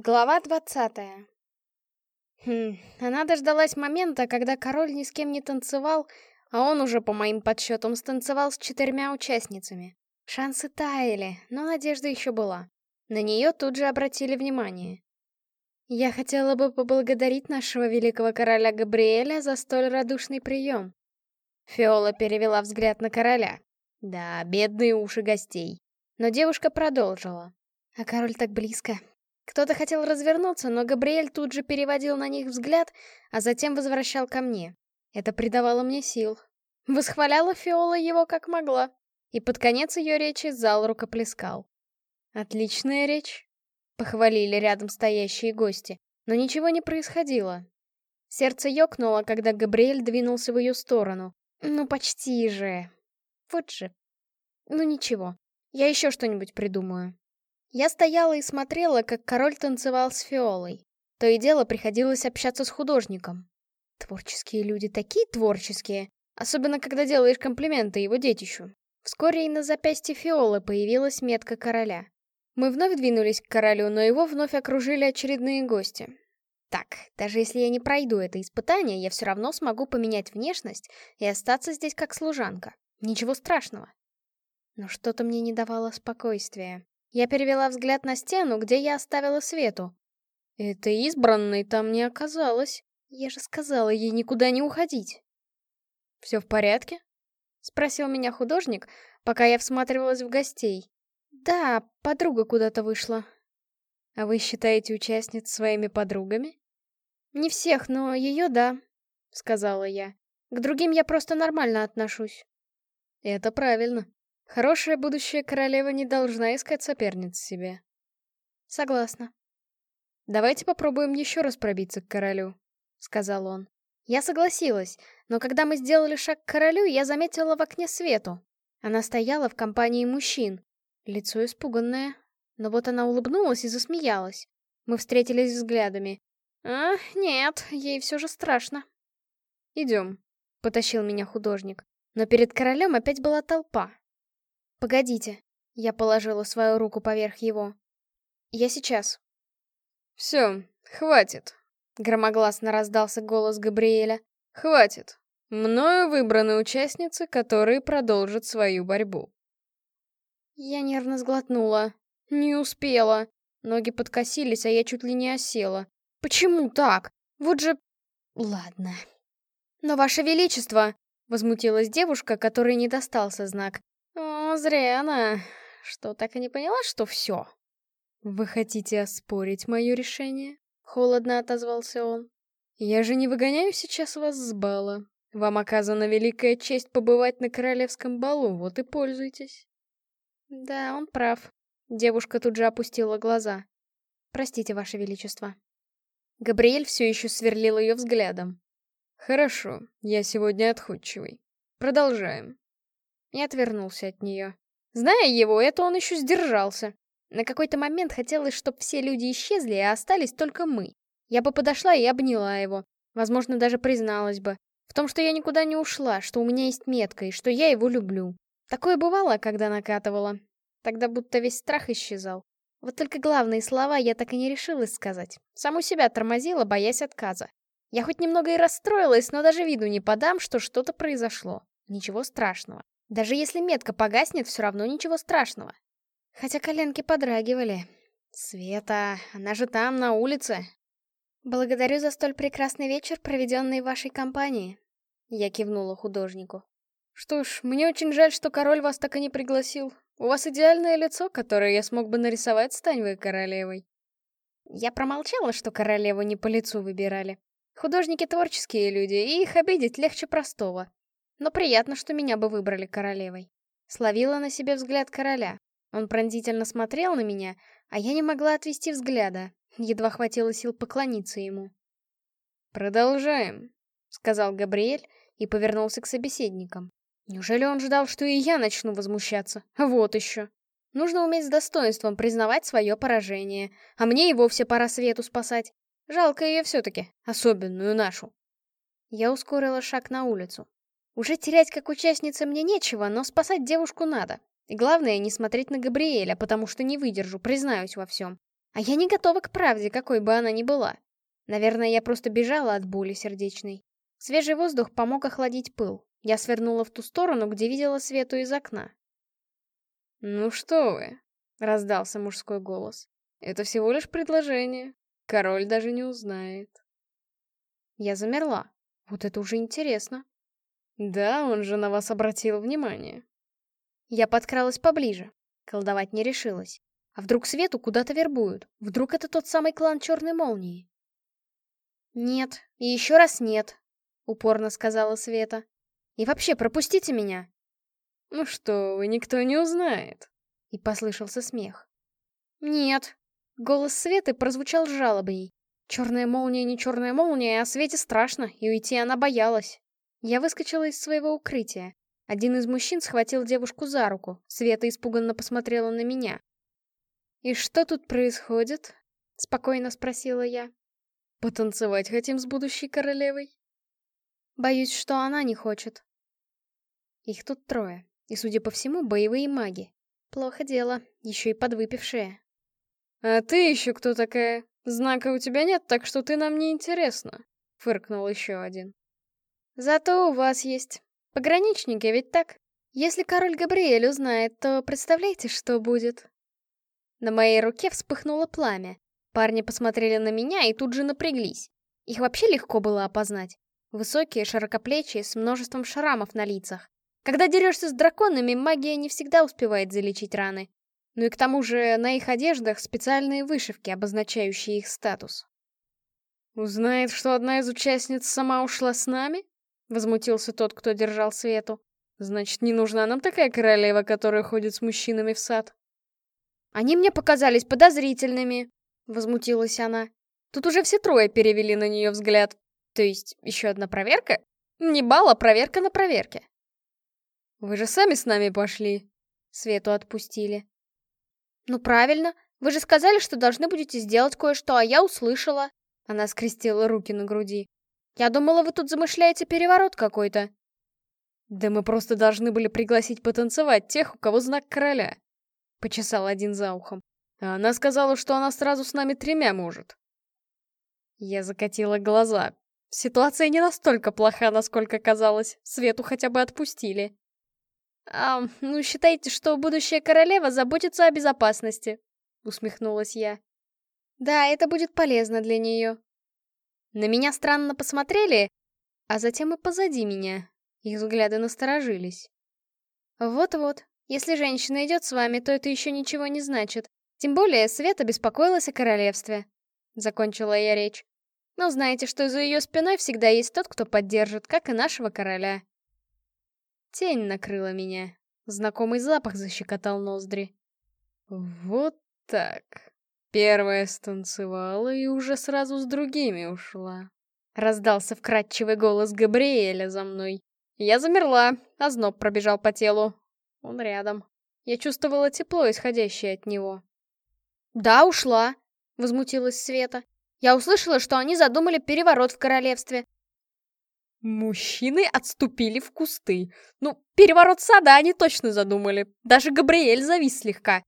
Глава двадцатая. Хм, она дождалась момента, когда король ни с кем не танцевал, а он уже, по моим подсчетам, станцевал с четырьмя участницами. Шансы таяли, но надежда еще была. На нее тут же обратили внимание. Я хотела бы поблагодарить нашего великого короля Габриэля за столь радушный прием. Фиола перевела взгляд на короля. Да, бедные уши гостей. Но девушка продолжила. А король так близко, кто-то хотел развернуться, но Габриэль тут же переводил на них взгляд, а затем возвращал ко мне. Это придавало мне сил. Восхваляла Фиола его как могла. И под конец ее речи зал рукоплескал. «Отличная речь», — похвалили рядом стоящие гости, но ничего не происходило. Сердце ёкнуло, когда Габриэль двинулся в ее сторону. Ну, почти же. Вот же. Ну ничего, я еще что-нибудь придумаю. Я стояла и смотрела, как король танцевал с Фиолой. То и дело приходилось общаться с художником. Творческие люди такие творческие, особенно когда делаешь комплименты его детищу. Вскоре и на запястье Фиолы появилась метка короля. Мы вновь двинулись к королю, но его вновь окружили очередные гости. Так, даже если я не пройду это испытание, я все равно смогу поменять внешность и остаться здесь как служанка. Ничего страшного. Но что-то мне не давало спокойствия. Я перевела взгляд на стену, где я оставила Свету. Это избранной там не оказалось. Я же сказала ей никуда не уходить. «Все в порядке?» — спросил меня художник, пока я всматривалась в гостей. «Да, подруга куда-то вышла». «А вы считаете участниц своими подругами?» «Не всех, но ее да», — сказала я. «К другим я просто нормально отношусь». «Это правильно», Хорошая будущая королева не должна искать соперниц себе. Согласна. Давайте попробуем еще раз пробиться к королю, сказал он. Я согласилась, но когда мы сделали шаг к королю, я заметила в окне Свету. Она стояла в компании мужчин. Лицо испуганное. Но вот она улыбнулась и засмеялась. Мы встретились взглядами. А, нет, ей все же страшно. Идем, потащил меня художник. Но перед королем опять была толпа. «Погодите». Я положила свою руку поверх его. «Я сейчас». «Все, хватит», — громогласно раздался голос Габриэля. «Хватит. Мною выбраны участницы, которые продолжат свою борьбу». Я нервно сглотнула. Не успела. Ноги подкосились, а я чуть ли не осела. Почему так? Вот же... Ладно. Но, Ваше Величество, возмутилась девушка, которой не достался знак. О, зря она. Что, так и не поняла, что все? Вы хотите оспорить мое решение? Холодно отозвался он. Я же не выгоняю сейчас вас с бала. Вам оказана великая честь побывать на королевском балу, вот и пользуйтесь. Да, он прав. Девушка тут же опустила глаза. Простите, Ваше Величество. Габриэль все еще сверлил ее взглядом. Хорошо, я сегодня отходчивый. Продолжаем и отвернулся от нее. Зная его, это он еще сдержался. На какой-то момент хотелось, чтобы все люди исчезли, а остались только мы. Я бы подошла и обняла его. Возможно, даже призналась бы. В том, что я никуда не ушла, что у меня есть метка, и что я его люблю. Такое бывало, когда накатывала. Тогда будто весь страх исчезал. Вот только главные слова я так и не решилась сказать. Саму себя тормозила, боясь отказа. Я хоть немного и расстроилась, но даже виду не подам, что что-то произошло. Ничего страшного. Даже если метка погаснет, все равно ничего страшного. Хотя коленки подрагивали. Света, она же там, на улице. Благодарю за столь прекрасный вечер, проведенный в вашей компании. Я кивнула художнику. Что ж, мне очень жаль, что король вас так и не пригласил. У вас идеальное лицо, которое я смог бы нарисовать, стань вы королевой. Я промолчала, что королеву не по лицу выбирали. Художники творческие люди, и их обидеть легче простого. Но приятно, что меня бы выбрали королевой. Словила на себе взгляд короля. Он пронзительно смотрел на меня, а я не могла отвести взгляда. Едва хватило сил поклониться ему. «Продолжаем», — сказал Габриэль и повернулся к собеседникам. Неужели он ждал, что и я начну возмущаться? Вот еще. Нужно уметь с достоинством признавать свое поражение. А мне и вовсе пора Свету спасать. Жалко ее все-таки, особенную нашу. Я ускорила шаг на улицу. Уже терять как участница мне нечего, но спасать девушку надо. И главное, не смотреть на Габриэля, потому что не выдержу, признаюсь во всем. А я не готова к правде, какой бы она ни была. Наверное, я просто бежала от боли сердечной. Свежий воздух помог охладить пыл. Я свернула в ту сторону, где видела свету из окна. «Ну что вы?» — раздался мужской голос. «Это всего лишь предложение. Король даже не узнает». Я замерла. Вот это уже интересно. Да, он же на вас обратил внимание. Я подкралась поближе. Колдовать не решилась. А вдруг Свету куда-то вербуют? Вдруг это тот самый клан Черной Молнии? «Нет, и еще раз нет», — упорно сказала Света. «И вообще, пропустите меня!» «Ну что вы, никто не узнает!» И послышался смех. «Нет!» Голос Светы прозвучал жалобой. Черная молния не черная молния, а Свете страшно, и уйти она боялась. Я выскочила из своего укрытия. Один из мужчин схватил девушку за руку. Света испуганно посмотрела на меня. «И что тут происходит?» — спокойно спросила я. «Потанцевать хотим с будущей королевой?» «Боюсь, что она не хочет». Их тут трое, и, судя по всему, боевые маги. Плохо дело, еще и подвыпившие. «А ты еще кто такая? Знака у тебя нет, так что ты нам не интересна», — фыркнул еще один. «Зато у вас есть. Пограничники, ведь так? Если король Габриэль узнает, то представляете, что будет?» На моей руке вспыхнуло пламя. Парни посмотрели на меня и тут же напряглись. Их вообще легко было опознать. Высокие, широкоплечие, с множеством шрамов на лицах. Когда дерешься с драконами, магия не всегда успевает залечить раны. Ну и к тому же на их одеждах специальные вышивки, обозначающие их статус. «Узнает, что одна из участниц сама ушла с нами?» — возмутился тот, кто держал Свету. «Значит, не нужна нам такая королева, которая ходит с мужчинами в сад». «Они мне показались подозрительными», — возмутилась она. Тут уже все трое перевели на нее взгляд. То есть, еще одна проверка? Не бал, а проверка на проверке. «Вы же сами с нами пошли», — Свету отпустили. «Ну правильно, вы же сказали, что должны будете сделать кое-что, а я услышала». Она скрестила руки на груди. «Я думала, вы тут замышляете переворот какой-то». «Да мы просто должны были пригласить потанцевать тех, у кого знак короля», — почесал один за ухом. А она сказала, что она сразу с нами тремя может. Я закатила глаза. Ситуация не настолько плоха, насколько казалось. Свету хотя бы отпустили. «А, ну считайте, что будущая королева заботится о безопасности», — усмехнулась я. «Да, это будет полезно для нее». На меня странно посмотрели, а затем и позади меня. Их взгляды насторожились. «Вот-вот, если женщина идет с вами, то это еще ничего не значит. Тем более Света беспокоилась о королевстве». Закончила я речь. Но знаете, что за ее спиной всегда есть тот, кто поддержит, как и нашего короля. Тень накрыла меня. Знакомый запах защекотал ноздри. Вот так. Первая станцевала и уже сразу с другими ушла. Раздался вкрадчивый голос Габриэля за мной. Я замерла, а зноб пробежал по телу. Он рядом. Я чувствовала тепло, исходящее от него. «Да, ушла», — возмутилась Света. «Я услышала, что они задумали переворот в королевстве. Мужчины отступили в кусты. Ну, переворот сада они точно задумали. Даже Габриэль завис слегка.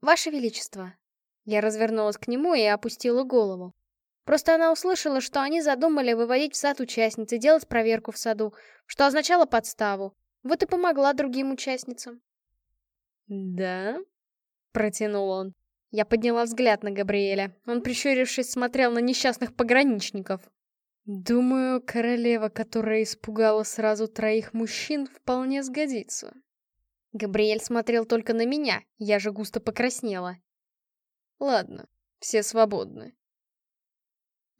«Ваше Величество». Я развернулась к нему и опустила голову. Просто она услышала, что они задумали выводить в сад участниц и делать проверку в саду, что означало подставу. Вот и помогла другим участницам. «Да?» — протянул он. Я подняла взгляд на Габриэля. Он, прищурившись, смотрел на несчастных пограничников. Думаю, королева, которая испугала сразу троих мужчин, вполне сгодится. Габриэль смотрел только на меня, я же густо покраснела. Ладно, все свободны.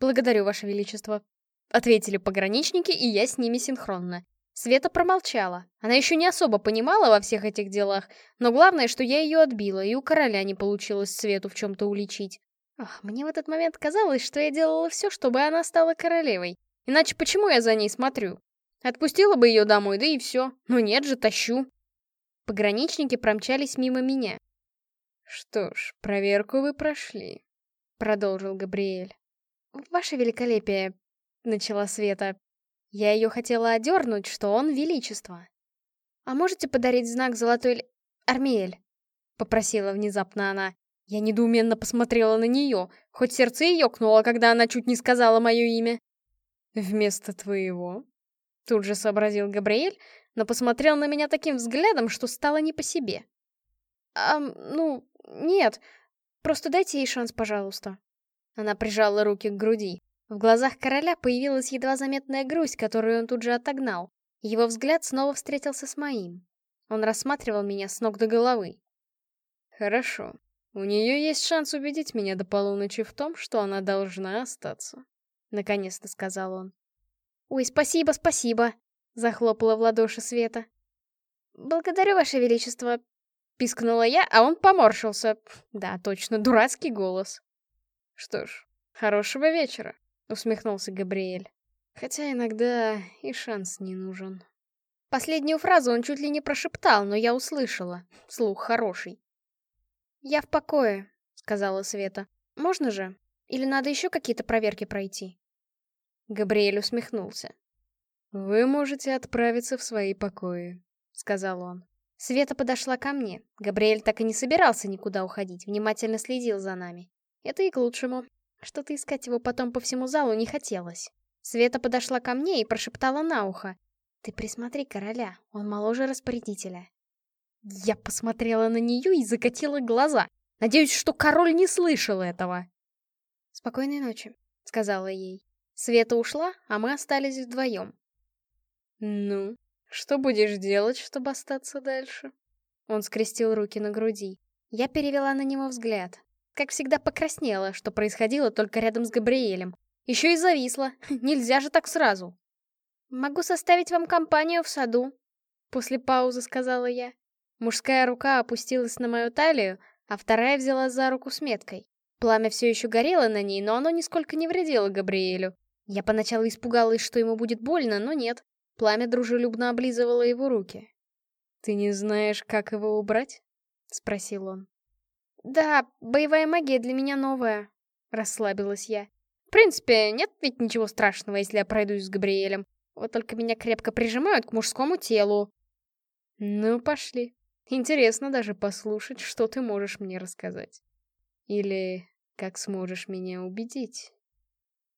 Благодарю, Ваше Величество. Ответили пограничники, и я с ними синхронно. Света промолчала. Она еще не особо понимала во всех этих делах, но главное, что я ее отбила, и у короля не получилось Свету в чем-то уличить. Ах, мне в этот момент казалось, что я делала все, чтобы она стала королевой. Иначе почему я за ней смотрю? Отпустила бы ее домой, да и все. Но нет же, тащу. Пограничники промчались мимо меня. «Что ж, проверку вы прошли», — продолжил Габриэль. «Ваше великолепие», — начала Света. Я ее хотела одернуть, что он величество. «А можете подарить знак золотой... Армиэль?» — попросила внезапно она. Я недоуменно посмотрела на нее, хоть сердце и ёкнуло, когда она чуть не сказала мое имя. «Вместо твоего?» Тут же сообразил Габриэль, но посмотрел на меня таким взглядом, что стало не по себе. «А, ну, нет. Просто дайте ей шанс, пожалуйста». Она прижала руки к груди. В глазах короля появилась едва заметная грусть, которую он тут же отогнал. Его взгляд снова встретился с моим. Он рассматривал меня с ног до головы. «Хорошо. У нее есть шанс убедить меня до полуночи в том, что она должна остаться», — наконец-то сказал он. «Ой, спасибо, спасибо!» — захлопала в ладоши Света. «Благодарю, Ваше Величество!» — пискнула я, а он поморщился. Да, точно, дурацкий голос. «Что ж, хорошего вечера!» — усмехнулся Габриэль. Хотя иногда и шанс не нужен. Последнюю фразу он чуть ли не прошептал, но я услышала. Слух хороший. «Я в покое», — сказала Света. «Можно же? Или надо еще какие-то проверки пройти?» Габриэль усмехнулся. «Вы можете отправиться в свои покои», — сказал он. Света подошла ко мне. Габриэль так и не собирался никуда уходить, внимательно следил за нами. Это и к лучшему. Что-то искать его потом по всему залу не хотелось. Света подошла ко мне и прошептала на ухо. «Ты присмотри короля, он моложе распорядителя». Я посмотрела на нее и закатила глаза. Надеюсь, что король не слышал этого. «Спокойной ночи», — сказала ей. Света ушла, а мы остались вдвоем. «Ну, что будешь делать, чтобы остаться дальше?» Он скрестил руки на груди. Я перевела на него взгляд. Как всегда покраснела, что происходило только рядом с Габриэлем. Еще и зависла. Нельзя же так сразу. «Могу составить вам компанию в саду», — после паузы сказала я. Мужская рука опустилась на мою талию, а вторая взяла за руку с меткой. Пламя все еще горело на ней, но оно нисколько не вредило Габриэлю. Я поначалу испугалась, что ему будет больно, но нет. Пламя дружелюбно облизывало его руки. «Ты не знаешь, как его убрать?» — спросил он. «Да, боевая магия для меня новая», — расслабилась я. «В принципе, нет ведь ничего страшного, если я пройдусь с Габриэлем. Вот только меня крепко прижимают к мужскому телу». «Ну, пошли. Интересно даже послушать, что ты можешь мне рассказать. Или как сможешь меня убедить».